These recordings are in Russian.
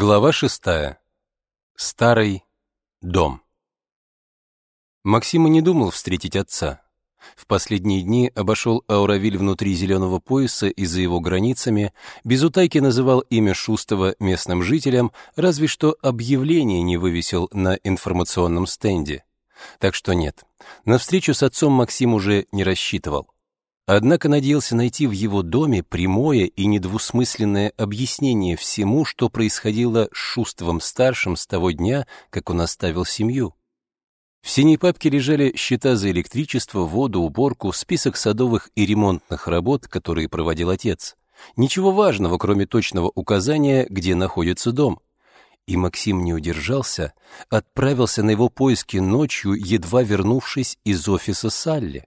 Глава шестая. Старый дом. Максим и не думал встретить отца. В последние дни обошел Ауравиль внутри зеленого пояса и за его границами, без утайки называл имя Шустова местным жителям, разве что объявление не вывесил на информационном стенде. Так что нет, на встречу с отцом Максим уже не рассчитывал. Однако надеялся найти в его доме прямое и недвусмысленное объяснение всему, что происходило с Шустовым-старшим с того дня, как он оставил семью. В синей папке лежали счета за электричество, воду, уборку, список садовых и ремонтных работ, которые проводил отец. Ничего важного, кроме точного указания, где находится дом. И Максим не удержался, отправился на его поиски ночью, едва вернувшись из офиса Салли.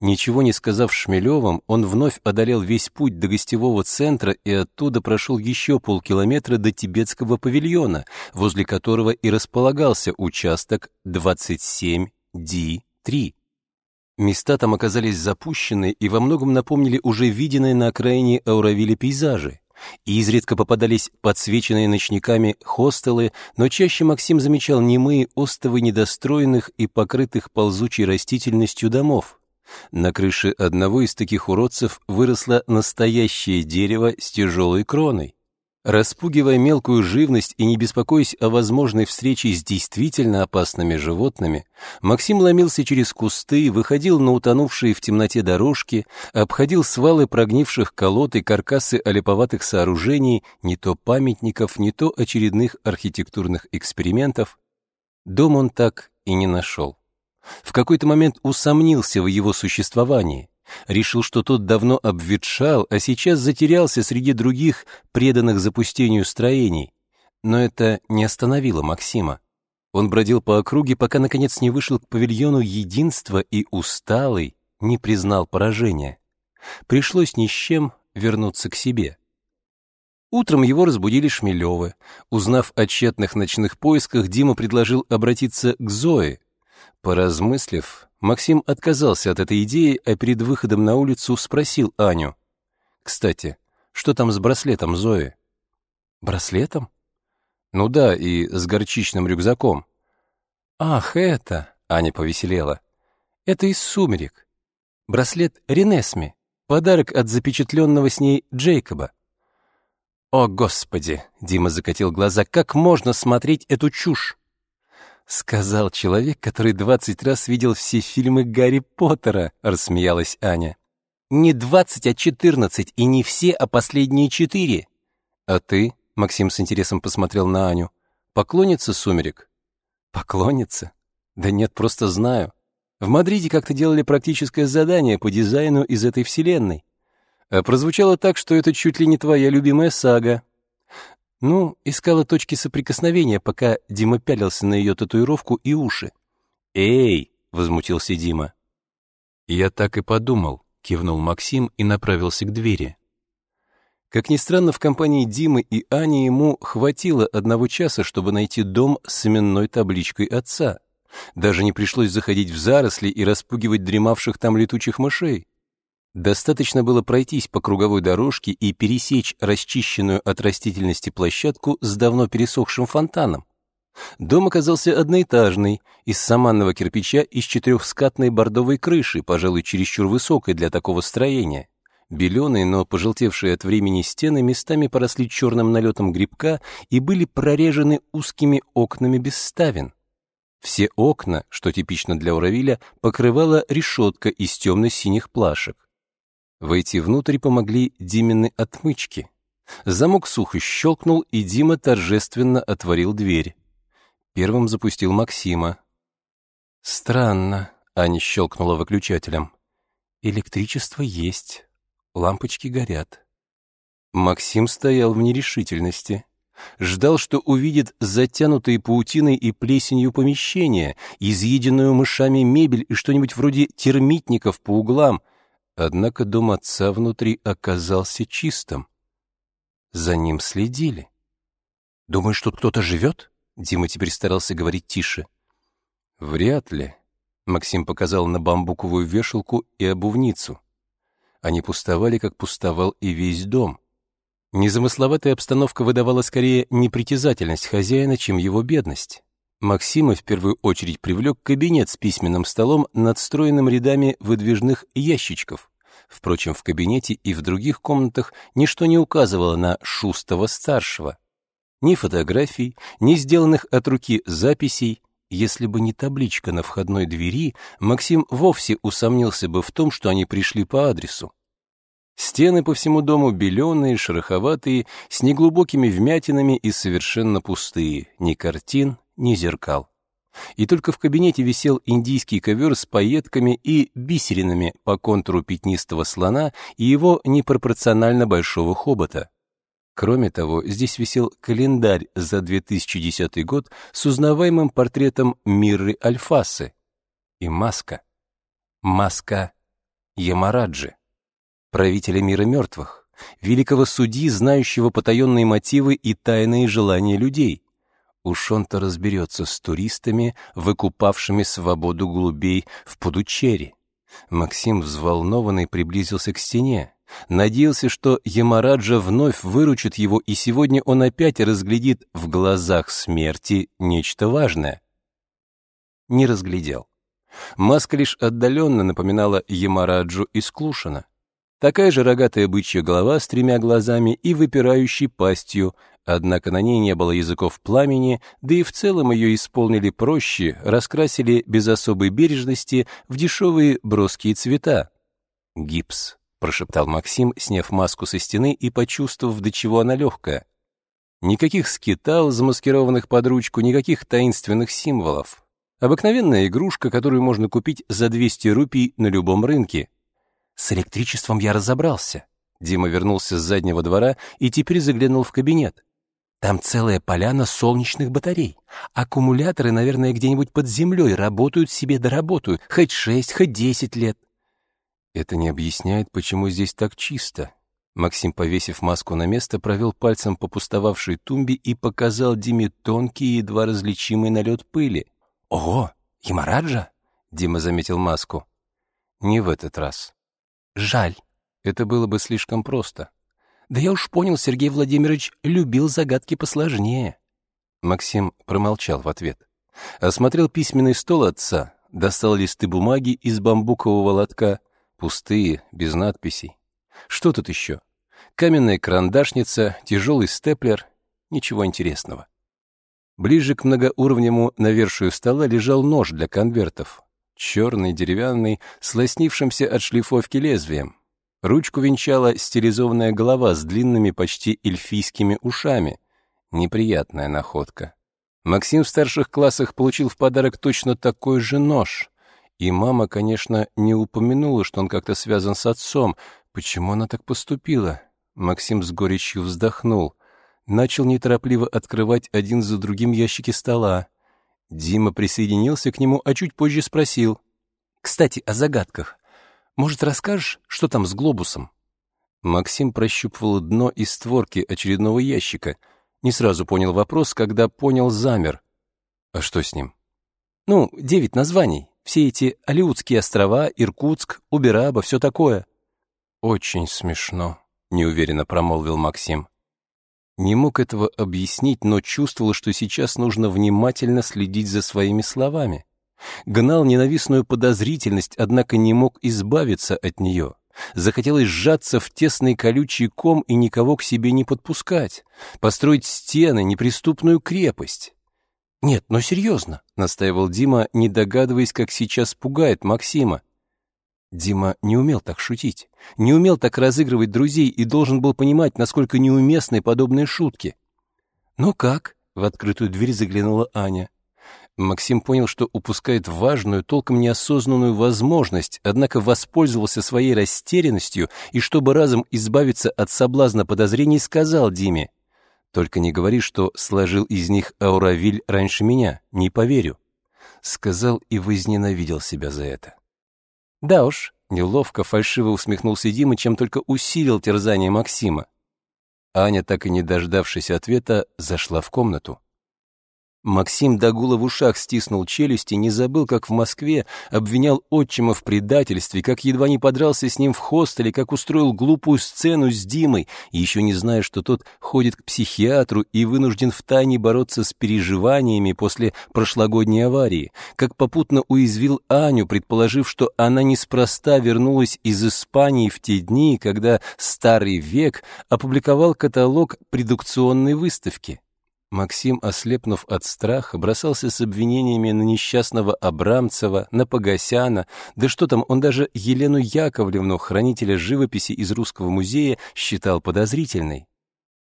Ничего не сказав Шмелевым, он вновь одолел весь путь до гостевого центра и оттуда прошел еще полкилометра до тибетского павильона, возле которого и располагался участок 27D3. Места там оказались запущены и во многом напомнили уже виденные на окраине Ауравиля пейзажи. Изредка попадались подсвеченные ночниками хостелы, но чаще Максим замечал немые остовы недостроенных и покрытых ползучей растительностью домов. На крыше одного из таких уродцев выросло настоящее дерево с тяжелой кроной. Распугивая мелкую живность и не беспокоясь о возможной встрече с действительно опасными животными, Максим ломился через кусты, выходил на утонувшие в темноте дорожки, обходил свалы прогнивших колод и каркасы олиповатых сооружений, не то памятников, не то очередных архитектурных экспериментов. Дом он так и не нашел. В какой-то момент усомнился в его существовании, решил, что тот давно обветшал, а сейчас затерялся среди других преданных запустению строений. Но это не остановило Максима. Он бродил по округе, пока наконец не вышел к павильону единства и усталый не признал поражения. Пришлось ни с чем вернуться к себе. Утром его разбудили Шмелевы. Узнав о тщетных ночных поисках, Дима предложил обратиться к Зое, Поразмыслив, Максим отказался от этой идеи, а перед выходом на улицу спросил Аню. «Кстати, что там с браслетом Зои?» «Браслетом?» «Ну да, и с горчичным рюкзаком». «Ах, это!» — Аня повеселела. «Это из «Сумерек». Браслет Ренесми, подарок от запечатленного с ней Джейкоба». «О, Господи!» — Дима закатил глаза. «Как можно смотреть эту чушь?» «Сказал человек, который двадцать раз видел все фильмы Гарри Поттера», — рассмеялась Аня. «Не двадцать, а четырнадцать, и не все, а последние четыре». «А ты?» — Максим с интересом посмотрел на Аню. «Поклонница сумерек?» «Поклонница? Да нет, просто знаю. В Мадриде как-то делали практическое задание по дизайну из этой вселенной. А прозвучало так, что это чуть ли не твоя любимая сага. Ну, искала точки соприкосновения, пока Дима пялился на ее татуировку и уши. «Эй!» — возмутился Дима. «Я так и подумал», — кивнул Максим и направился к двери. Как ни странно, в компании Димы и Ани ему хватило одного часа, чтобы найти дом с именной табличкой отца. Даже не пришлось заходить в заросли и распугивать дремавших там летучих мышей. Достаточно было пройтись по круговой дорожке и пересечь расчищенную от растительности площадку с давно пересохшим фонтаном. Дом оказался одноэтажный, из саманного кирпича и с четырехскатной бордовой крышей, пожалуй, чересчур высокой для такого строения. Беленые, но пожелтевшие от времени стены местами поросли черным налетом грибка и были прорежены узкими окнами без ставен. Все окна, что типично для Уравиля, покрывала решетка из темно-синих плашек. Войти внутрь помогли Димины отмычки. Замок сухо щелкнул, и Дима торжественно отворил дверь. Первым запустил Максима. «Странно», — Аня щелкнула выключателем. «Электричество есть, лампочки горят». Максим стоял в нерешительности. Ждал, что увидит затянутые паутиной и плесенью помещения, изъеденную мышами мебель и что-нибудь вроде термитников по углам — Однако дом отца внутри оказался чистым. За ним следили. «Думаешь, тут кто-то живет?» Дима теперь старался говорить тише. «Вряд ли», — Максим показал на бамбуковую вешалку и обувницу. Они пустовали, как пустовал и весь дом. Незамысловатая обстановка выдавала скорее непритязательность хозяина, чем его бедность. Максима в первую очередь привлек кабинет с письменным столом над встроенным рядами выдвижных ящичков. Впрочем, в кабинете и в других комнатах ничто не указывало на Шустова-старшего. Ни фотографий, ни сделанных от руки записей. Если бы не табличка на входной двери, Максим вовсе усомнился бы в том, что они пришли по адресу. Стены по всему дому беленые, шероховатые, с неглубокими вмятинами и совершенно пустые, ни картин, ни зеркал. И только в кабинете висел индийский ковер с пайетками и бисеринами по контуру пятнистого слона и его непропорционально большого хобота. Кроме того, здесь висел календарь за 2010 год с узнаваемым портретом Мирры Альфасы и маска. Маска Ямараджи, правителя мира мертвых, великого судьи, знающего потаенные мотивы и тайные желания людей. Уж он-то разберется с туристами, выкупавшими свободу голубей в Пудучерри. Максим, взволнованный, приблизился к стене. Надеялся, что Ямараджа вновь выручит его, и сегодня он опять разглядит в глазах смерти нечто важное. Не разглядел. Маска лишь отдаленно напоминала Ямараджу из Клушина. Такая же рогатая бычья голова с тремя глазами и выпирающей пастью, однако на ней не было языков пламени, да и в целом ее исполнили проще, раскрасили без особой бережности в дешевые броские цвета. «Гипс», — прошептал Максим, сняв маску со стены и почувствовав, до чего она легкая. Никаких скитал, замаскированных под ручку, никаких таинственных символов. Обыкновенная игрушка, которую можно купить за 200 рупий на любом рынке. С электричеством я разобрался. Дима вернулся с заднего двора и теперь заглянул в кабинет. Там целая поляна солнечных батарей. Аккумуляторы, наверное, где-нибудь под землей работают себе доработают, хоть шесть, хоть десять лет. Это не объясняет, почему здесь так чисто. Максим, повесив маску на место, провел пальцем по пустовавшей тумбе и показал Диме тонкий, едва различимый налет пыли. «Ого, Ямараджа?» — Дима заметил маску. «Не в этот раз. Жаль, это было бы слишком просто. Да я уж понял, Сергей Владимирович любил загадки посложнее. Максим промолчал в ответ. Осмотрел письменный стол отца, достал листы бумаги из бамбукового лотка, пустые, без надписей. Что тут еще? Каменная карандашница, тяжелый степлер, ничего интересного. Ближе к многоуровневому навершию стола лежал нож для конвертов, черный, деревянный, с лоснившимся от шлифовки лезвием. Ручку венчала стилизованная голова с длинными, почти эльфийскими ушами. Неприятная находка. Максим в старших классах получил в подарок точно такой же нож. И мама, конечно, не упомянула, что он как-то связан с отцом. Почему она так поступила? Максим с горечью вздохнул. Начал неторопливо открывать один за другим ящики стола. Дима присоединился к нему, а чуть позже спросил. «Кстати, о загадках. Может, расскажешь, что там с глобусом?» Максим прощупывал дно и створки очередного ящика. Не сразу понял вопрос, когда понял, замер. «А что с ним?» «Ну, девять названий. Все эти Алиутские острова, Иркутск, Убераба, все такое». «Очень смешно», — неуверенно промолвил Максим. Не мог этого объяснить, но чувствовал, что сейчас нужно внимательно следить за своими словами. Гнал ненавистную подозрительность, однако не мог избавиться от нее. Захотелось сжаться в тесный колючий ком и никого к себе не подпускать, построить стены, неприступную крепость. «Нет, но серьезно», — настаивал Дима, не догадываясь, как сейчас пугает Максима. Дима не умел так шутить, не умел так разыгрывать друзей и должен был понимать, насколько неуместны подобные шутки. «Ну как?» — в открытую дверь заглянула Аня. Максим понял, что упускает важную, толком неосознанную возможность, однако воспользовался своей растерянностью и, чтобы разом избавиться от соблазна подозрений, сказал Диме, «Только не говори, что сложил из них Ауравиль раньше меня, не поверю». Сказал и возненавидел себя за это. Да уж, неловко, фальшиво усмехнулся Дима, чем только усилил терзание Максима. Аня, так и не дождавшись ответа, зашла в комнату. Максим до в ушах стиснул челюсти, не забыл, как в Москве обвинял отчима в предательстве, как едва не подрался с ним в хостеле, как устроил глупую сцену с Димой, еще не зная, что тот ходит к психиатру и вынужден втайне бороться с переживаниями после прошлогодней аварии, как попутно уязвил Аню, предположив, что она неспроста вернулась из Испании в те дни, когда «Старый век» опубликовал каталог предукционной выставки. Максим, ослепнув от страха, бросался с обвинениями на несчастного Абрамцева, на Погосяна, да что там, он даже Елену Яковлевну, хранителя живописи из Русского музея, считал подозрительной.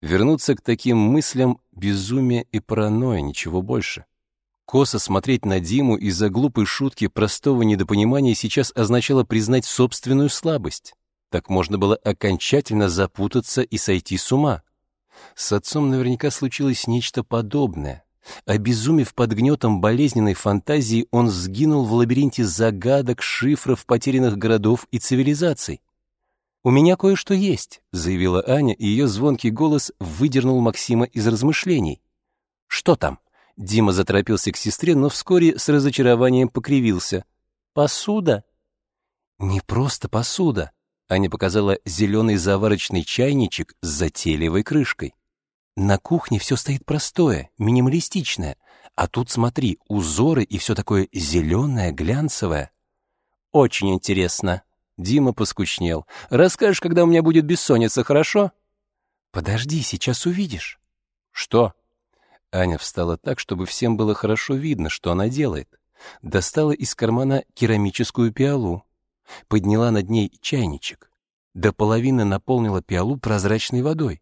Вернуться к таким мыслям — безумие и паранойя, ничего больше. Косо смотреть на Диму из-за глупой шутки простого недопонимания сейчас означало признать собственную слабость. Так можно было окончательно запутаться и сойти с ума. С отцом наверняка случилось нечто подобное. Обезумев под гнетом болезненной фантазии, он сгинул в лабиринте загадок, шифров, потерянных городов и цивилизаций. «У меня кое-что есть», — заявила Аня, и ее звонкий голос выдернул Максима из размышлений. «Что там?» Дима заторопился к сестре, но вскоре с разочарованием покривился. «Посуда?» «Не просто посуда», Аня показала зеленый заварочный чайничек с затейливой крышкой. На кухне все стоит простое, минималистичное. А тут, смотри, узоры и все такое зеленое, глянцевое. Очень интересно. Дима поскучнел. Расскажешь, когда у меня будет бессонница, хорошо? Подожди, сейчас увидишь. Что? Аня встала так, чтобы всем было хорошо видно, что она делает. Достала из кармана керамическую пиалу подняла над ней чайничек. До половины наполнила пиалу прозрачной водой.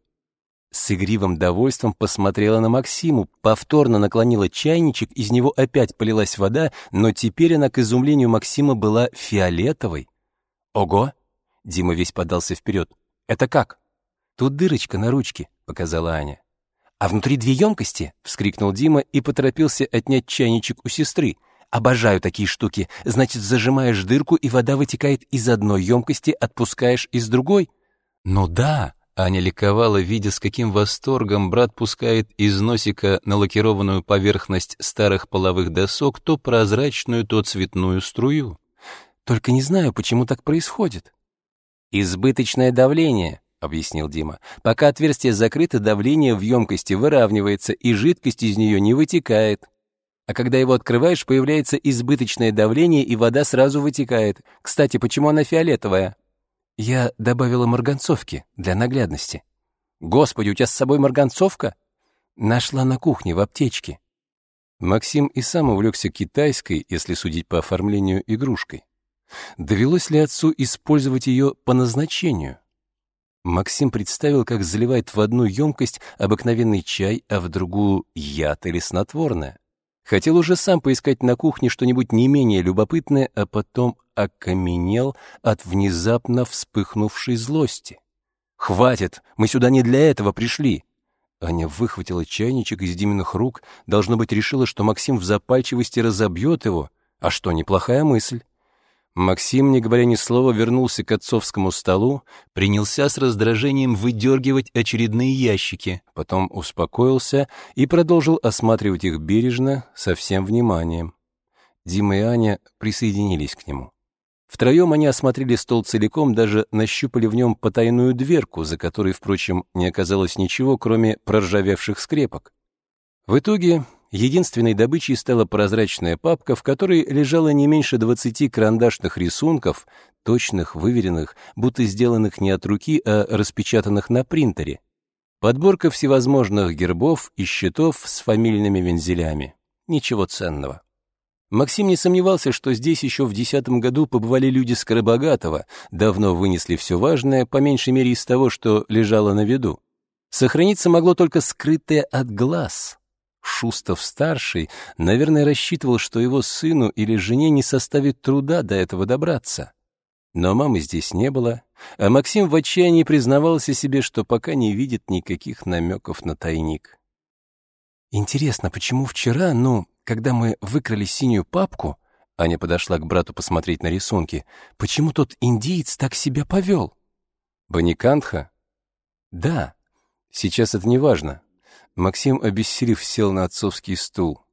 С игривым довольством посмотрела на Максиму, повторно наклонила чайничек, из него опять полилась вода, но теперь она, к изумлению Максима, была фиолетовой. «Ого!» — Дима весь подался вперед. «Это как?» «Тут дырочка на ручке», — показала Аня. «А внутри две емкости?» — вскрикнул Дима и поторопился отнять чайничек у сестры. Обожаю такие штуки. Значит, зажимаешь дырку, и вода вытекает из одной емкости, отпускаешь из другой? Ну да, Аня ликовала, видя, с каким восторгом брат пускает из носика на лакированную поверхность старых половых досок то прозрачную, то цветную струю. Только не знаю, почему так происходит. «Избыточное давление», — объяснил Дима. «Пока отверстие закрыто, давление в емкости выравнивается, и жидкость из нее не вытекает а когда его открываешь, появляется избыточное давление, и вода сразу вытекает. Кстати, почему она фиолетовая? Я добавила марганцовки для наглядности. Господи, у тебя с собой марганцовка? Нашла на кухне в аптечке. Максим и сам увлекся китайской, если судить по оформлению игрушкой. Довелось ли отцу использовать ее по назначению? Максим представил, как заливает в одну емкость обыкновенный чай, а в другую — яд или снотворное. Хотел уже сам поискать на кухне что-нибудь не менее любопытное, а потом окаменел от внезапно вспыхнувшей злости. «Хватит! Мы сюда не для этого пришли!» Аня выхватила чайничек из Диминых рук, должно быть, решила, что Максим в запальчивости разобьет его. А что, неплохая мысль. Максим, не говоря ни слова, вернулся к отцовскому столу, принялся с раздражением выдергивать очередные ящики, потом успокоился и продолжил осматривать их бережно, со всем вниманием. Дима и Аня присоединились к нему. Втроем они осмотрели стол целиком, даже нащупали в нем потайную дверку, за которой, впрочем, не оказалось ничего, кроме проржавевших скрепок. В итоге Единственной добычей стала прозрачная папка, в которой лежало не меньше 20 карандашных рисунков, точных, выверенных, будто сделанных не от руки, а распечатанных на принтере. Подборка всевозможных гербов и щитов с фамильными вензелями. Ничего ценного. Максим не сомневался, что здесь еще в десятом году побывали люди Скоробогатого, давно вынесли все важное, по меньшей мере из того, что лежало на виду. Сохраниться могло только скрытое от глаз — Шустов-старший, наверное, рассчитывал, что его сыну или жене не составит труда до этого добраться. Но мамы здесь не было, а Максим в отчаянии признавался себе, что пока не видит никаких намеков на тайник. «Интересно, почему вчера, ну, когда мы выкрали синюю папку, Аня подошла к брату посмотреть на рисунки, почему тот индиец так себя повел?» «Баникантха?» «Да, сейчас это не важно. Максим, обессилев, сел на отцовский стул.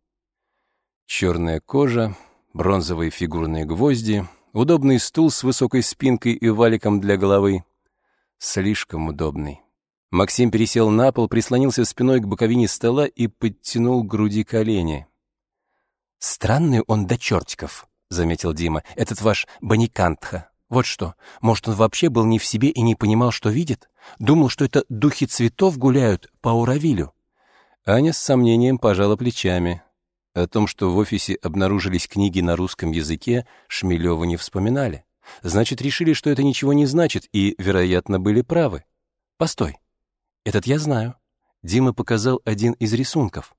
Черная кожа, бронзовые фигурные гвозди, удобный стул с высокой спинкой и валиком для головы. Слишком удобный. Максим пересел на пол, прислонился спиной к боковине стола и подтянул к груди колени. «Странный он до чертиков», — заметил Дима, — «этот ваш Баникантха. Вот что, может, он вообще был не в себе и не понимал, что видит? Думал, что это духи цветов гуляют по Уравилю?» Аня с сомнением пожала плечами. О том, что в офисе обнаружились книги на русском языке, Шмелева не вспоминали. Значит, решили, что это ничего не значит, и, вероятно, были правы. Постой. Этот я знаю. Дима показал один из рисунков.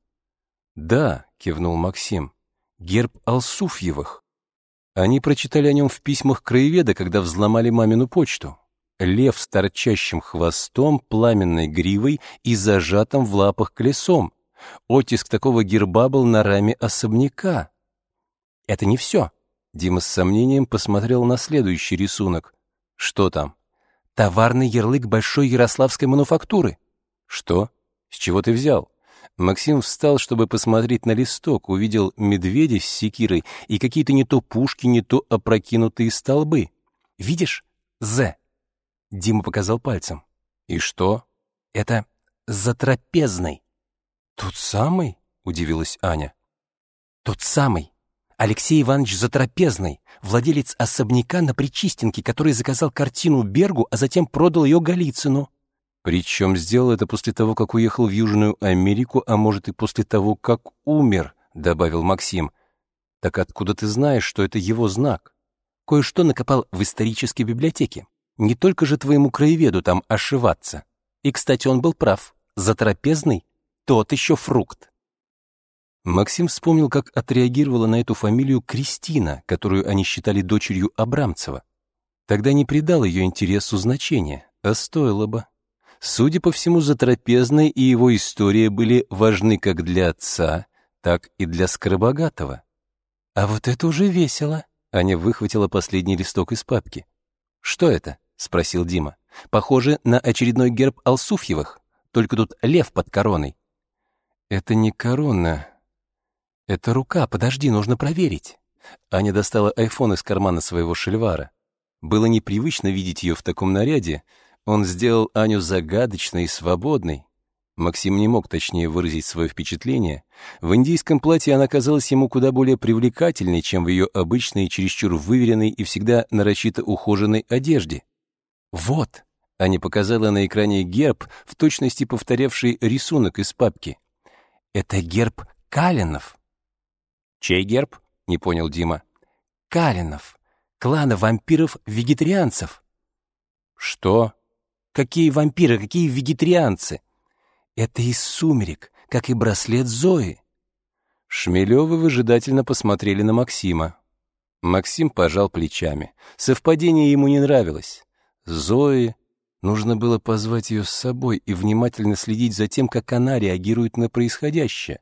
Да, кивнул Максим. Герб Алсуфьевых. Они прочитали о нем в письмах краеведа, когда взломали мамину почту. Лев с торчащим хвостом, пламенной гривой и зажатым в лапах колесом. Оттиск такого герба был на раме особняка. Это не все. Дима с сомнением посмотрел на следующий рисунок. Что там? Товарный ярлык большой ярославской мануфактуры. Что? С чего ты взял? Максим встал, чтобы посмотреть на листок, увидел медведя с секирой и какие-то не то пушки, не то опрокинутые столбы. Видишь? З. Дима показал пальцем. И что? Это затрапезный. Тот самый? Удивилась Аня. Тот самый. Алексей Иванович Затрапезный, владелец особняка на Причистенке, который заказал картину Бергу, а затем продал ее Голицыну. Причем сделал это после того, как уехал в Южную Америку, а может и после того, как умер, добавил Максим. Так откуда ты знаешь, что это его знак? Кое-что накопал в исторической библиотеке. Не только же твоему краеведу там ошиваться. И, кстати, он был прав. Затрапезный — тот еще фрукт. Максим вспомнил, как отреагировала на эту фамилию Кристина, которую они считали дочерью Абрамцева. Тогда не придал ее интересу значения, а стоило бы. Судя по всему, Затрапезный и его история были важны как для отца, так и для Скоробогатого. «А вот это уже весело!» Аня выхватила последний листок из папки. «Что это?» — спросил Дима. «Похоже на очередной герб Алсуфьевых, только тут лев под короной». «Это не корона, «Это рука, подожди, нужно проверить». Аня достала айфон из кармана своего шельвара. Было непривычно видеть ее в таком наряде. Он сделал Аню загадочной и свободной. Максим не мог точнее выразить свое впечатление. В индийском платье она казалась ему куда более привлекательной, чем в ее обычной, чересчур выверенной и всегда нарочито ухоженной одежде. «Вот!» — Аня показала на экране герб, в точности повторявший рисунок из папки. «Это герб Калинов!» «Чей герб?» — не понял Дима. «Калинов. Клана вампиров-вегетарианцев». «Что? Какие вампиры, какие вегетарианцы?» «Это из сумерек, как и браслет Зои». Шмелевы выжидательно посмотрели на Максима. Максим пожал плечами. Совпадение ему не нравилось. Зои... Нужно было позвать ее с собой и внимательно следить за тем, как она реагирует на происходящее.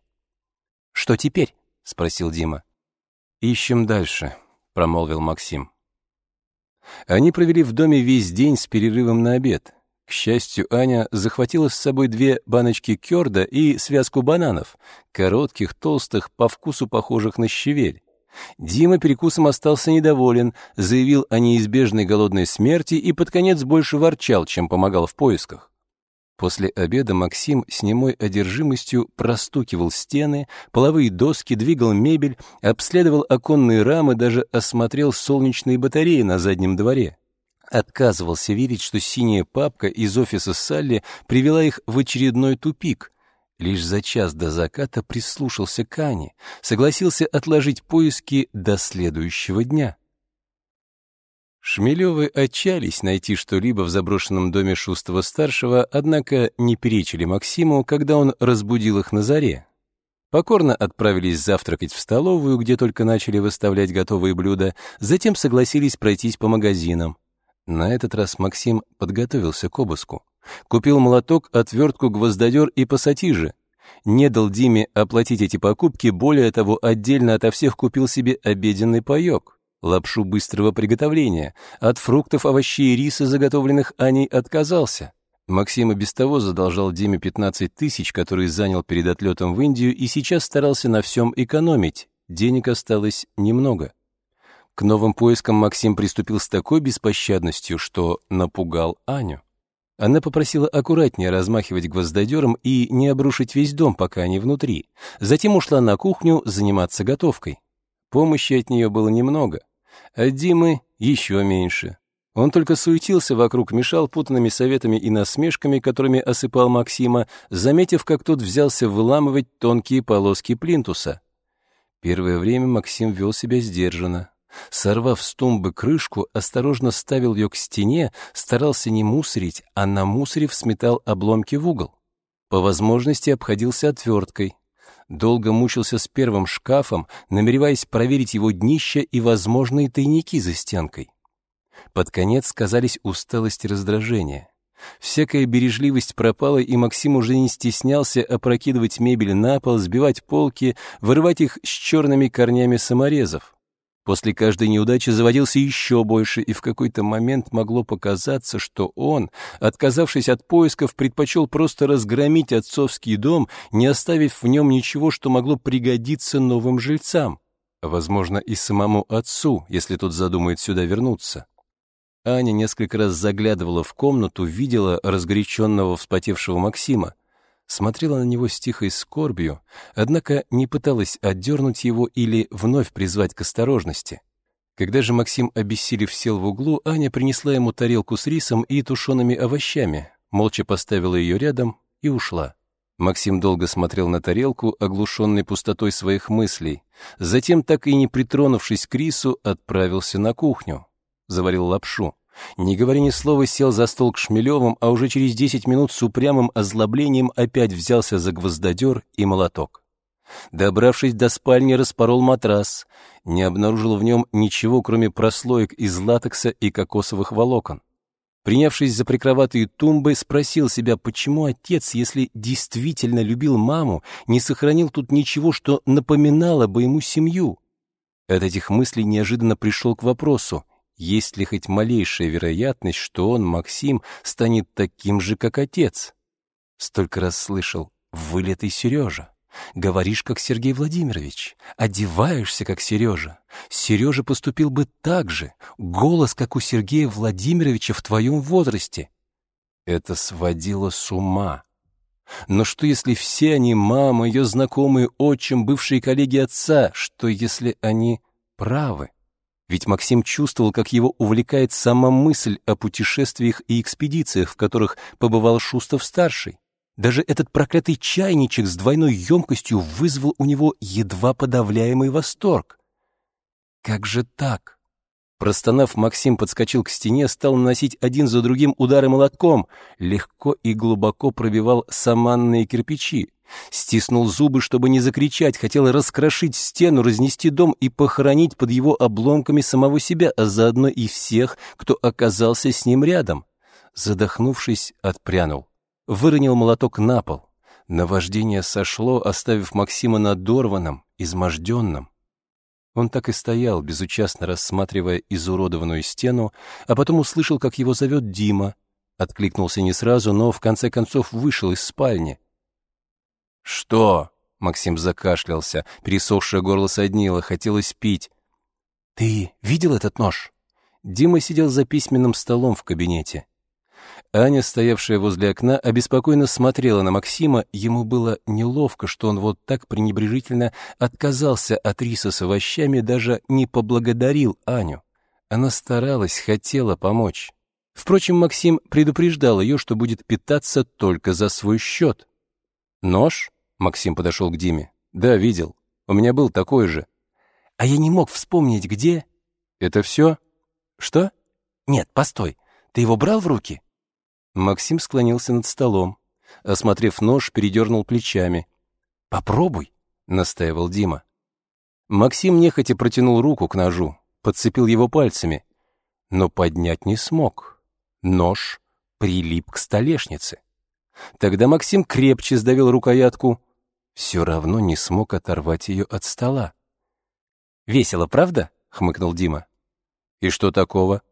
«Что теперь?» — спросил Дима. «Ищем дальше», — промолвил Максим. Они провели в доме весь день с перерывом на обед. К счастью, Аня захватила с собой две баночки кёрда и связку бананов, коротких, толстых, по вкусу похожих на щавель. Дима перекусом остался недоволен, заявил о неизбежной голодной смерти и под конец больше ворчал, чем помогал в поисках. После обеда Максим с немой одержимостью простукивал стены, половые доски, двигал мебель, обследовал оконные рамы, даже осмотрел солнечные батареи на заднем дворе. Отказывался верить, что синяя папка из офиса Салли привела их в очередной тупик. Лишь за час до заката прислушался к Ане, согласился отложить поиски до следующего дня. Шмелевы отчались найти что-либо в заброшенном доме Шустова-старшего, однако не перечили Максиму, когда он разбудил их на заре. Покорно отправились завтракать в столовую, где только начали выставлять готовые блюда, затем согласились пройтись по магазинам. На этот раз Максим подготовился к обыску. Купил молоток, отвертку, гвоздодер и пассатижи. Не дал Диме оплатить эти покупки, более того, отдельно ото всех купил себе обеденный паёк лапшу быстрого приготовления. От фруктов, овощей и риса, заготовленных Аней, отказался. Максим и без того задолжал Диме 15 тысяч, которые занял перед отлетом в Индию, и сейчас старался на всем экономить. Денег осталось немного. К новым поискам Максим приступил с такой беспощадностью, что напугал Аню. Она попросила аккуратнее размахивать гвоздодером и не обрушить весь дом, пока они внутри. Затем ушла на кухню заниматься готовкой. Помощи от нее было немного, а Димы еще меньше. Он только суетился вокруг, мешал путанными советами и насмешками, которыми осыпал Максима, заметив, как тот взялся выламывать тонкие полоски плинтуса. Первое время Максим вел себя сдержанно. Сорвав с тумбы крышку, осторожно ставил ее к стене, старался не мусорить, а намусорив сметал обломки в угол. По возможности обходился отверткой. Долго мучился с первым шкафом, намереваясь проверить его днище и возможные тайники за стенкой. Под конец сказались усталость и раздражение. Всякая бережливость пропала, и Максим уже не стеснялся опрокидывать мебель на пол, сбивать полки, вырывать их с черными корнями саморезов. После каждой неудачи заводился еще больше, и в какой-то момент могло показаться, что он, отказавшись от поисков, предпочел просто разгромить отцовский дом, не оставив в нем ничего, что могло пригодиться новым жильцам. Возможно, и самому отцу, если тот задумает сюда вернуться. Аня несколько раз заглядывала в комнату, видела разгоряченного вспотевшего Максима, смотрела на него с тихой скорбью, однако не пыталась отдернуть его или вновь призвать к осторожности. Когда же Максим, обессилев, сел в углу, Аня принесла ему тарелку с рисом и тушеными овощами, молча поставила ее рядом и ушла. Максим долго смотрел на тарелку, оглушенный пустотой своих мыслей. Затем, так и не притронувшись к рису, отправился на кухню заварил лапшу. Не говоря ни слова, сел за стол к Шмелевым, а уже через десять минут с упрямым озлоблением опять взялся за гвоздодер и молоток. Добравшись до спальни, распорол матрас. Не обнаружил в нем ничего, кроме прослоек из латекса и кокосовых волокон. Принявшись за прикроватые тумбы, спросил себя, почему отец, если действительно любил маму, не сохранил тут ничего, что напоминало бы ему семью. От этих мыслей неожиданно пришел к вопросу, есть ли хоть малейшая вероятность, что он, Максим, станет таким же, как отец? Столько раз слышал «вылитый Сережа». Говоришь, как Сергей Владимирович, одеваешься, как Сережа. Сережа поступил бы так же, голос, как у Сергея Владимировича в твоем возрасте. Это сводило с ума. Но что, если все они, мама, ее знакомые, отчим, бывшие коллеги отца, что, если они правы? Ведь Максим чувствовал, как его увлекает сама мысль о путешествиях и экспедициях, в которых побывал Шустов-старший. Даже этот проклятый чайничек с двойной емкостью вызвал у него едва подавляемый восторг. Как же так? Простонав, Максим подскочил к стене, стал наносить один за другим удары молотком, легко и глубоко пробивал саманные кирпичи. Стиснул зубы, чтобы не закричать, хотел раскрошить стену, разнести дом и похоронить под его обломками самого себя, а заодно и всех, кто оказался с ним рядом. Задохнувшись, отпрянул. Выронил молоток на пол. Наваждение сошло, оставив Максима надорванным, изможденным. Он так и стоял, безучастно рассматривая изуродованную стену, а потом услышал, как его зовет Дима. Откликнулся не сразу, но в конце концов вышел из спальни. «Что?» — Максим закашлялся, пересохшее горло соднило, хотелось пить. «Ты видел этот нож?» Дима сидел за письменным столом в кабинете. Аня, стоявшая возле окна, обеспокоенно смотрела на Максима. Ему было неловко, что он вот так пренебрежительно отказался от риса с овощами, даже не поблагодарил Аню. Она старалась, хотела помочь. Впрочем, Максим предупреждал ее, что будет питаться только за свой счет. «Нож?» — Максим подошел к Диме. «Да, видел. У меня был такой же». «А я не мог вспомнить, где...» «Это все?» «Что?» «Нет, постой. Ты его брал в руки?» Максим склонился над столом. Осмотрев нож, передернул плечами. «Попробуй», — настаивал Дима. Максим нехотя протянул руку к ножу, подцепил его пальцами, но поднять не смог. Нож прилип к столешнице. Тогда Максим крепче сдавил рукоятку. Все равно не смог оторвать ее от стола. «Весело, правда?» — хмыкнул Дима. «И что такого?»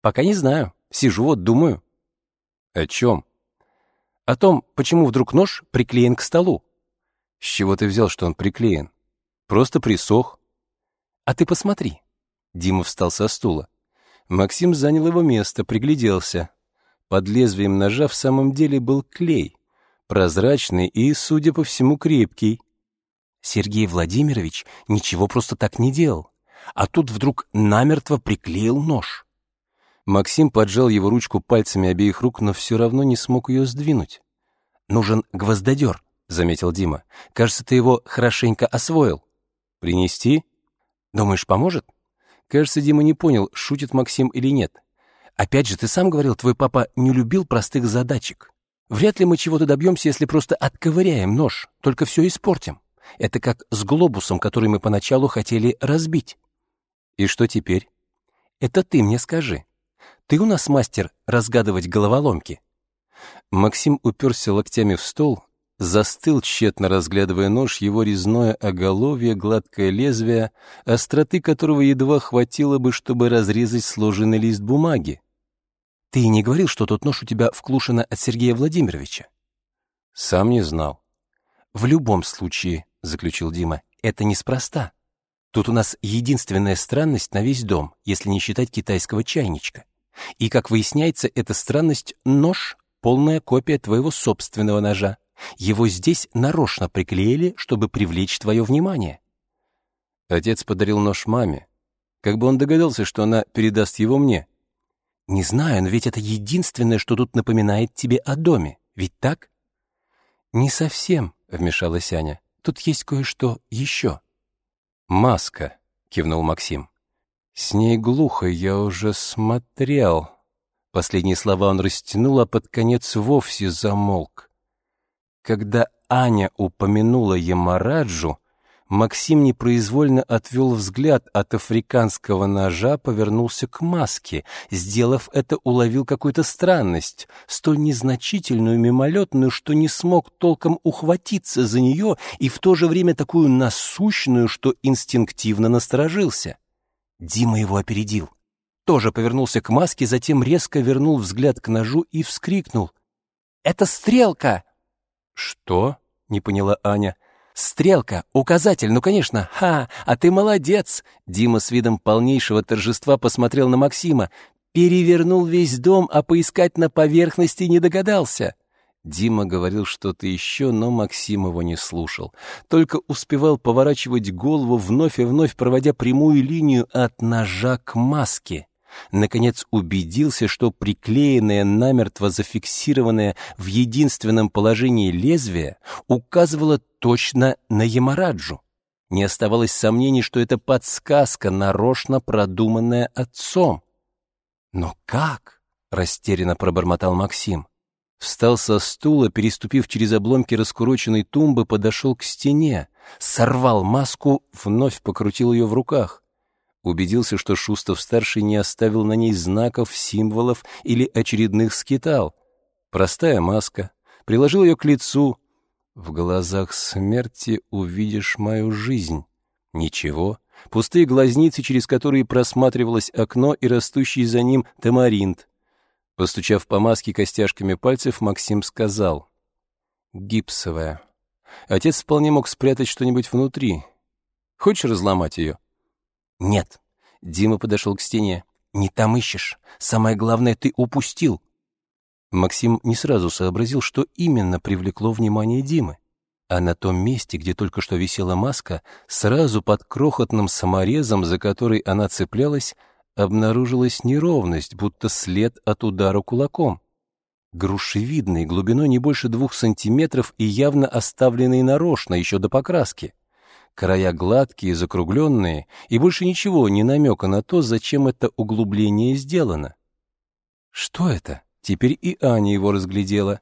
«Пока не знаю. Сижу вот, думаю». «О чем?» О том, почему вдруг нож приклеен к столу. С чего ты взял, что он приклеен? Просто присох. А ты посмотри. Дима встал со стула. Максим занял его место, пригляделся. Под лезвием ножа в самом деле был клей, прозрачный и, судя по всему, крепкий. Сергей Владимирович ничего просто так не делал, а тут вдруг намертво приклеил нож. Максим поджал его ручку пальцами обеих рук, но все равно не смог ее сдвинуть. «Нужен гвоздодер», — заметил Дима. «Кажется, ты его хорошенько освоил». «Принести?» «Думаешь, поможет?» Кажется, Дима не понял, шутит Максим или нет. «Опять же, ты сам говорил, твой папа не любил простых задачек. Вряд ли мы чего-то добьемся, если просто отковыряем нож, только все испортим. Это как с глобусом, который мы поначалу хотели разбить». «И что теперь?» «Это ты мне скажи. Ты у нас мастер разгадывать головоломки?» Максим уперся локтями в стол, застыл, тщетно разглядывая нож, его резное оголовье, гладкое лезвие, остроты которого едва хватило бы, чтобы разрезать сложенный лист бумаги. «Ты не говорил, что тот нож у тебя вклушено от Сергея Владимировича?» «Сам не знал». «В любом случае», — заключил Дима, — «это неспроста. Тут у нас единственная странность на весь дом, если не считать китайского чайничка. И, как выясняется, эта странность — нож, полная копия твоего собственного ножа. Его здесь нарочно приклеили, чтобы привлечь твое внимание. Отец подарил нож маме. Как бы он догадался, что она передаст его мне? Не знаю, но ведь это единственное, что тут напоминает тебе о доме. Ведь так? Не совсем, вмешалась Аня. Тут есть кое-что еще. Маска, кивнул Максим. С ней глухо я уже смотрел. Последние слова он растянул, а под конец вовсе замолк. Когда Аня упомянула Ямараджу, Максим непроизвольно отвел взгляд от африканского ножа, повернулся к маске. Сделав это, уловил какую-то странность, столь незначительную, мимолетную, что не смог толком ухватиться за нее, и в то же время такую насущную, что инстинктивно насторожился. Дима его опередил тоже повернулся к маске, затем резко вернул взгляд к ножу и вскрикнул. «Это стрелка!» «Что?» — не поняла Аня. «Стрелка, указатель, ну, конечно, ха, а ты молодец!» Дима с видом полнейшего торжества посмотрел на Максима. «Перевернул весь дом, а поискать на поверхности не догадался». Дима говорил что-то еще, но Максим его не слушал. Только успевал поворачивать голову, вновь и вновь проводя прямую линию от ножа к маске наконец убедился, что приклеенное намертво зафиксированное в единственном положении лезвие указывало точно на Ямараджу. Не оставалось сомнений, что это подсказка, нарочно продуманная отцом. «Но как?» — растерянно пробормотал Максим. Встал со стула, переступив через обломки раскуроченной тумбы, подошел к стене, сорвал маску, вновь покрутил ее в руках убедился, что Шустов-старший не оставил на ней знаков, символов или очередных скитал. Простая маска. Приложил ее к лицу. В глазах смерти увидишь мою жизнь. Ничего. Пустые глазницы, через которые просматривалось окно и растущий за ним тамаринт. Постучав по маске костяшками пальцев, Максим сказал. «Гипсовая. Отец вполне мог спрятать что-нибудь внутри. Хочешь разломать ее?» «Нет». Дима подошел к стене. «Не там ищешь. Самое главное, ты упустил». Максим не сразу сообразил, что именно привлекло внимание Димы. А на том месте, где только что висела маска, сразу под крохотным саморезом, за который она цеплялась, обнаружилась неровность, будто след от удара кулаком. Грушевидный, глубиной не больше двух сантиметров и явно оставленный нарочно, еще до покраски края гладкие, закругленные, и больше ничего не намека на то, зачем это углубление сделано. Что это? Теперь и Аня его разглядела.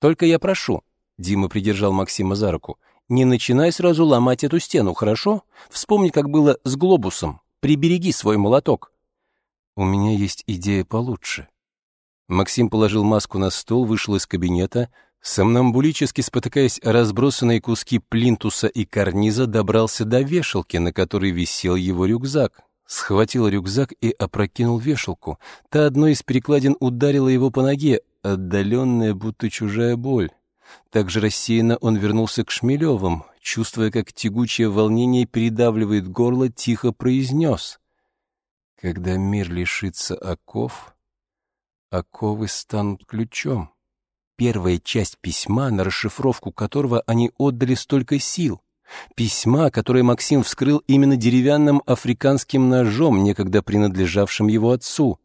Только я прошу, Дима придержал Максима за руку, не начинай сразу ломать эту стену, хорошо? Вспомни, как было с глобусом. Прибереги свой молоток. У меня есть идея получше. Максим положил маску на стол, вышел из кабинета, Сомнамбулически спотыкаясь о разбросанные куски плинтуса и карниза, добрался до вешалки, на которой висел его рюкзак. Схватил рюкзак и опрокинул вешалку. Та одной из перекладин ударила его по ноге. отдаленная, будто чужая боль. Так же рассеянно он вернулся к Шмелевым, чувствуя, как тягучее волнение передавливает горло, тихо произнес. «Когда мир лишится оков, оковы станут ключом». Первая часть письма, на расшифровку которого они отдали столько сил. Письма, которое Максим вскрыл именно деревянным африканским ножом, некогда принадлежавшим его отцу.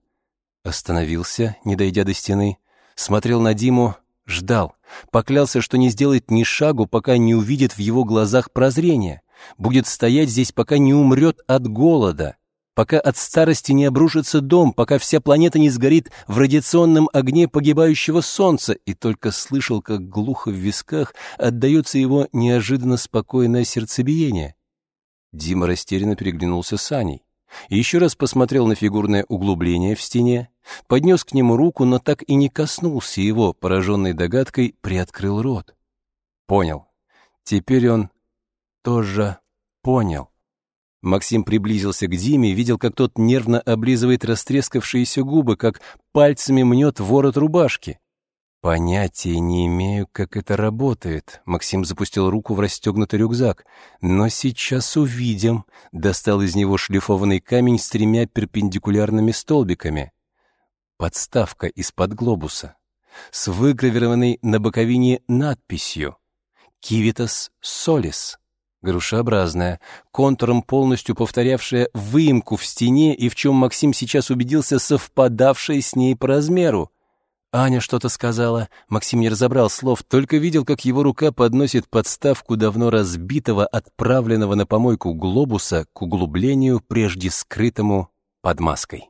Остановился, не дойдя до стены, смотрел на Диму, ждал, поклялся, что не сделает ни шагу, пока не увидит в его глазах прозрение, будет стоять здесь, пока не умрет от голода, пока от старости не обрушится дом, пока вся планета не сгорит в радиационном огне погибающего солнца, и только слышал, как глухо в висках отдается его неожиданно спокойное сердцебиение. Дима растерянно переглянулся с Аней. Еще раз посмотрел на фигурное углубление в стене, поднес к нему руку, но так и не коснулся его, пораженной догадкой, приоткрыл рот. Понял. Теперь он тоже понял. Максим приблизился к Диме, видел, как тот нервно облизывает растрескавшиеся губы, как пальцами мнет ворот рубашки. «Понятия не имею, как это работает», — Максим запустил руку в расстегнутый рюкзак. «Но сейчас увидим», — достал из него шлифованный камень с тремя перпендикулярными столбиками. Подставка из-под глобуса с выгравированной на боковине надписью «Кивитас солис», грушеобразная, контуром полностью повторявшая выемку в стене и в чем Максим сейчас убедился совпадавшая с ней по размеру. Аня что-то сказала. Максим не разобрал слов, только видел, как его рука подносит подставку давно разбитого, отправленного на помойку глобуса к углублению, прежде скрытому под маской.